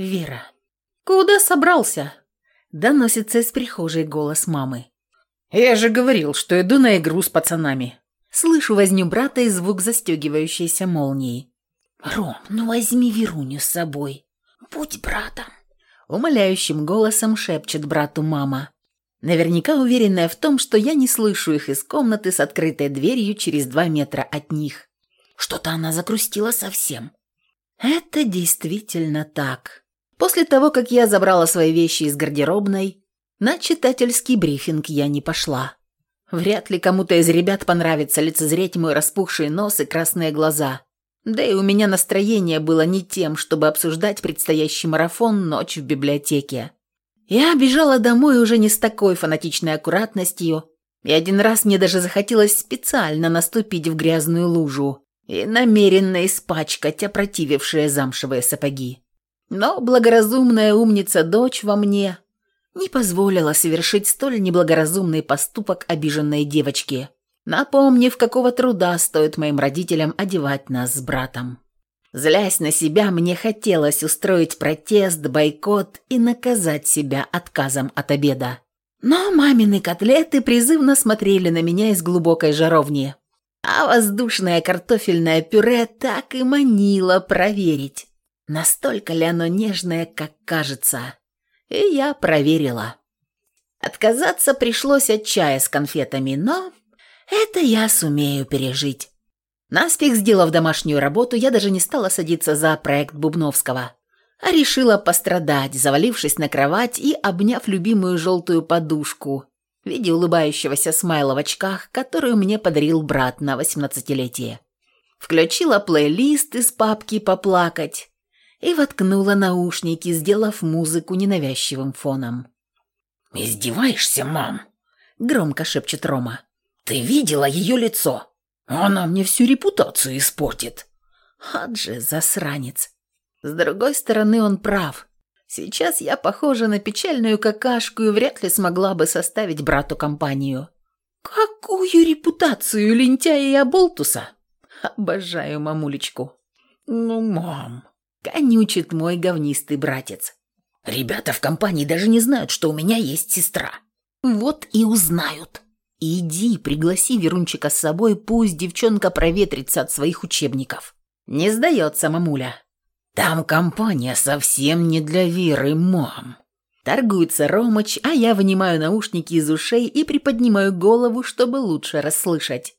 «Вера, куда собрался?» Доносится из прихожей голос мамы. «Я же говорил, что иду на игру с пацанами». Слышу возню брата и звук застегивающейся молнии. «Ром, ну возьми Веруню с собой. Будь братом!» Умоляющим голосом шепчет брату мама. Наверняка уверенная в том, что я не слышу их из комнаты с открытой дверью через два метра от них. Что-то она закрустила совсем. Это действительно так. После того, как я забрала свои вещи из гардеробной, на читательский брифинг я не пошла. Вряд ли кому-то из ребят понравится лицезреть мой распухший нос и красные глаза. Да и у меня настроение было не тем, чтобы обсуждать предстоящий марафон «Ночь в библиотеке». Я бежала домой уже не с такой фанатичной аккуратностью, и один раз мне даже захотелось специально наступить в грязную лужу и намеренно испачкать опротивившие замшевые сапоги. Но благоразумная умница-дочь во мне не позволила совершить столь неблагоразумный поступок обиженной девочки, напомнив, какого труда стоит моим родителям одевать нас с братом. Злясь на себя, мне хотелось устроить протест, бойкот и наказать себя отказом от обеда. Но мамины котлеты призывно смотрели на меня из глубокой жаровни, а воздушное картофельное пюре так и манило проверить, настолько ли оно нежное, как кажется. И я проверила. Отказаться пришлось от чая с конфетами, но это я сумею пережить. Наспех сделав домашнюю работу, я даже не стала садиться за проект Бубновского, а решила пострадать, завалившись на кровать и обняв любимую желтую подушку в виде улыбающегося смайла в очках, которую мне подарил брат на восемнадцатилетие. Включила плейлист из папки «Поплакать» и воткнула наушники, сделав музыку ненавязчивым фоном. «Издеваешься, мам?» – громко шепчет Рома. «Ты видела ее лицо? Она мне всю репутацию испортит». Же, засранец. С другой стороны, он прав. Сейчас я похожа на печальную какашку и вряд ли смогла бы составить брату компанию. Какую репутацию лентяя и оболтуса? Обожаю мамулечку. Ну, мам, Конючит мой говнистый братец. Ребята в компании даже не знают, что у меня есть сестра. Вот и узнают. Иди, пригласи Верунчика с собой, пусть девчонка проветрится от своих учебников. Не сдается мамуля. Там компания совсем не для Веры, мам. Торгуется Ромыч, а я вынимаю наушники из ушей и приподнимаю голову, чтобы лучше расслышать.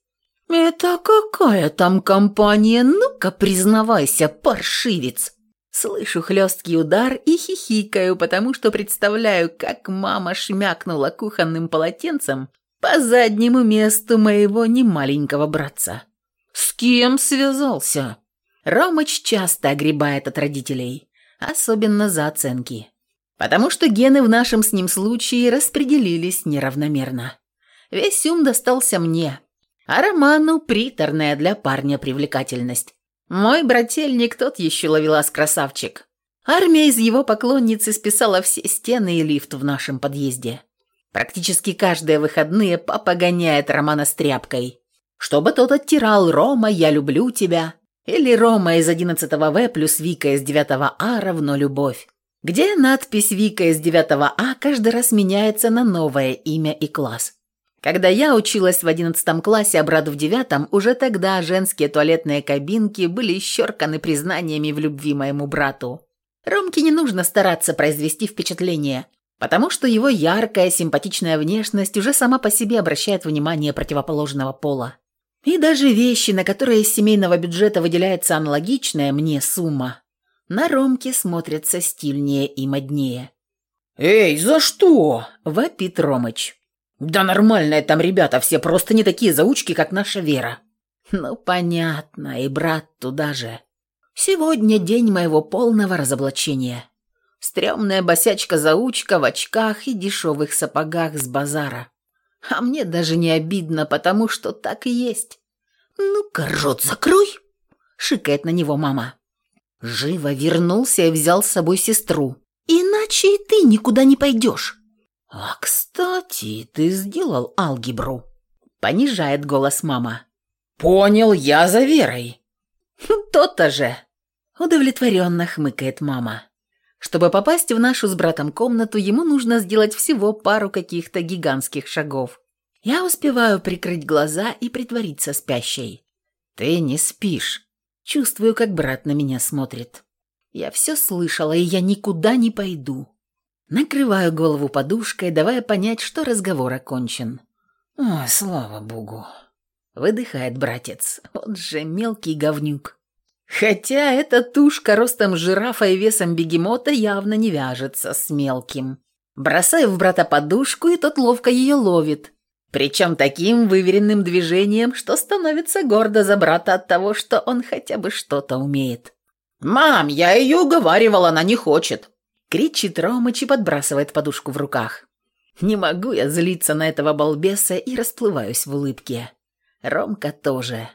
«Это какая там компания? Ну-ка, признавайся, паршивец!» Слышу хлесткий удар и хихикаю, потому что представляю, как мама шмякнула кухонным полотенцем по заднему месту моего немаленького братца. «С кем связался?» Ромыч часто огребает от родителей, особенно за оценки. Потому что гены в нашем с ним случае распределились неравномерно. Весь ум достался мне, а Роману приторная для парня привлекательность. Мой брательник тот еще ловелас красавчик. Армия из его поклонницы списала все стены и лифт в нашем подъезде. Практически каждые выходные папа гоняет Романа с тряпкой. Чтобы тот оттирал «Рома, я люблю тебя» или «Рома из 11 В плюс Вика из 9 А равно любовь», где надпись «Вика из 9 А» каждый раз меняется на новое имя и класс. Когда я училась в одиннадцатом классе, а брат в девятом, уже тогда женские туалетные кабинки были исчерканы признаниями в любви моему брату. Ромке не нужно стараться произвести впечатление, потому что его яркая, симпатичная внешность уже сама по себе обращает внимание противоположного пола. И даже вещи, на которые из семейного бюджета выделяется аналогичная мне сумма, на Ромке смотрятся стильнее и моднее. «Эй, за что?» – вопит Ромыч. Да нормальные там ребята, все просто не такие заучки, как наша Вера. Ну, понятно, и брат туда же. Сегодня день моего полного разоблачения. Стрёмная босячка-заучка в очках и дешевых сапогах с базара. А мне даже не обидно, потому что так и есть. «Ну-ка, рот закрой!» — шикает на него мама. Живо вернулся и взял с собой сестру. «Иначе и ты никуда не пойдешь. «А, кстати, ты сделал алгебру?» Понижает голос мама. «Понял, я за Верой». «То-то же!» Удовлетворенно хмыкает мама. Чтобы попасть в нашу с братом комнату, ему нужно сделать всего пару каких-то гигантских шагов. Я успеваю прикрыть глаза и притвориться спящей. «Ты не спишь». Чувствую, как брат на меня смотрит. Я все слышала, и я никуда не пойду. Накрываю голову подушкой, давая понять, что разговор окончен. «Ой, слава богу!» Выдыхает братец. Вот же мелкий говнюк. Хотя эта тушка ростом жирафа и весом бегемота явно не вяжется с мелким. Бросаю в брата подушку, и тот ловко ее ловит. Причем таким выверенным движением, что становится гордо за брата от того, что он хотя бы что-то умеет. «Мам, я ее уговаривала, она не хочет!» Кричит Ромыч и подбрасывает подушку в руках. Не могу я злиться на этого балбеса и расплываюсь в улыбке. Ромка тоже.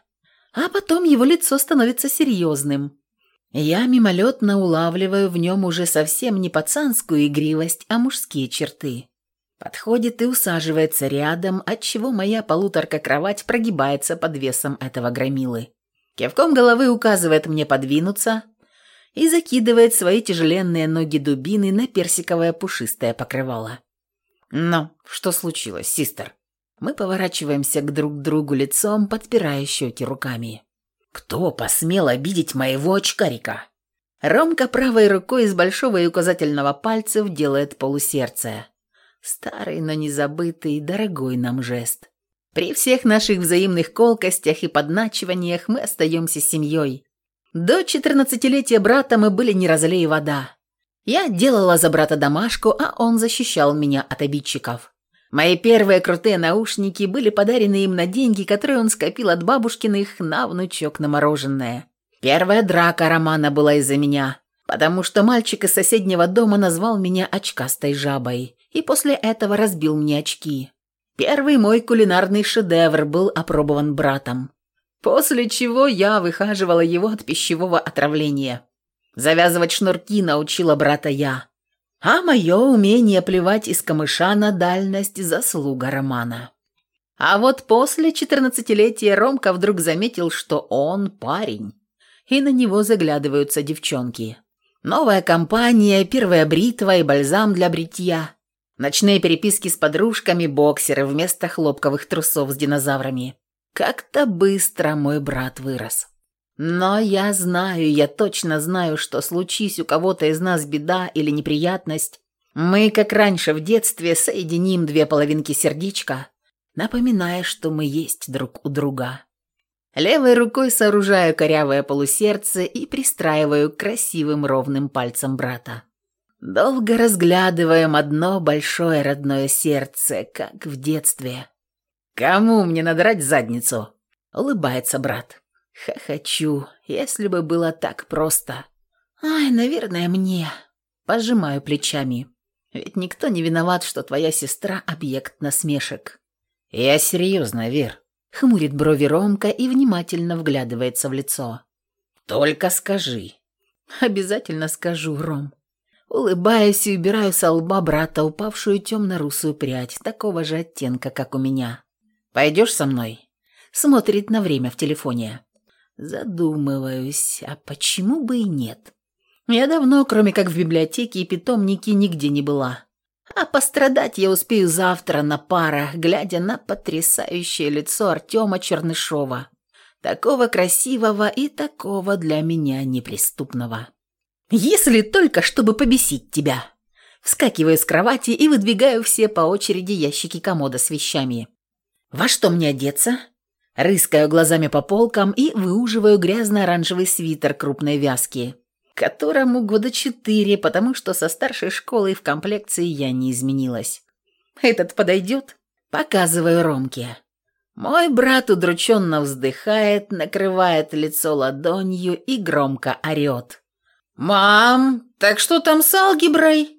А потом его лицо становится серьезным. Я мимолетно улавливаю в нем уже совсем не пацанскую игривость, а мужские черты. Подходит и усаживается рядом, отчего моя полуторка-кровать прогибается под весом этого громилы. Кивком головы указывает мне подвинуться и закидывает свои тяжеленные ноги дубины на персиковое пушистое покрывало. «Ну, что случилось, систер?» Мы поворачиваемся к друг другу лицом, подпирая щеки руками. «Кто посмел обидеть моего очкарика?» Ромка правой рукой из большого и указательного пальцев делает полусердце. Старый, но не забытый, дорогой нам жест. При всех наших взаимных колкостях и подначиваниях мы остаемся семьей. До четырнадцатилетия брата мы были не разлей вода. Я делала за брата домашку, а он защищал меня от обидчиков. Мои первые крутые наушники были подарены им на деньги, которые он скопил от бабушкиных на внучок на мороженое. Первая драка Романа была из-за меня, потому что мальчик из соседнего дома назвал меня очкастой жабой и после этого разбил мне очки. Первый мой кулинарный шедевр был опробован братом. После чего я выхаживала его от пищевого отравления. Завязывать шнурки научила брата я. А мое умение плевать из камыша на дальность – заслуга Романа. А вот после четырнадцатилетия Ромка вдруг заметил, что он парень, и на него заглядываются девчонки. Новая компания, первая бритва и бальзам для бритья, ночные переписки с подружками, боксеры вместо хлопковых трусов с динозаврами. Как-то быстро мой брат вырос. Но я знаю, я точно знаю, что случись у кого-то из нас беда или неприятность, мы, как раньше в детстве, соединим две половинки сердечка, напоминая, что мы есть друг у друга. Левой рукой сооружаю корявое полусердце и пристраиваю красивым ровным пальцам брата. Долго разглядываем одно большое родное сердце, как в детстве. «Кому мне надрать задницу?» — улыбается брат. Хохочу, если бы было так просто. Ай, наверное, мне. Пожимаю плечами. Ведь никто не виноват, что твоя сестра – объект насмешек. Я серьезно, Вер. Хмурит брови Ромка и внимательно вглядывается в лицо. Только скажи. Обязательно скажу, Ром. Улыбаясь и убираю со лба брата упавшую темно-русую прядь, такого же оттенка, как у меня. «Пойдешь со мной?» Смотрит на время в телефоне. Задумываюсь, а почему бы и нет? Я давно, кроме как в библиотеке и питомнике, нигде не была. А пострадать я успею завтра на парах, глядя на потрясающее лицо Артема Чернышова. Такого красивого и такого для меня неприступного. Если только, чтобы побесить тебя. Вскакиваю с кровати и выдвигаю все по очереди ящики комода с вещами. Во что мне одеться? Рыскаю глазами по полкам и выуживаю грязно-оранжевый свитер крупной вязки, которому года четыре, потому что со старшей школой в комплекции я не изменилась. «Этот подойдет?» Показываю Ромке. Мой брат удрученно вздыхает, накрывает лицо ладонью и громко орет. «Мам, так что там с алгеброй?»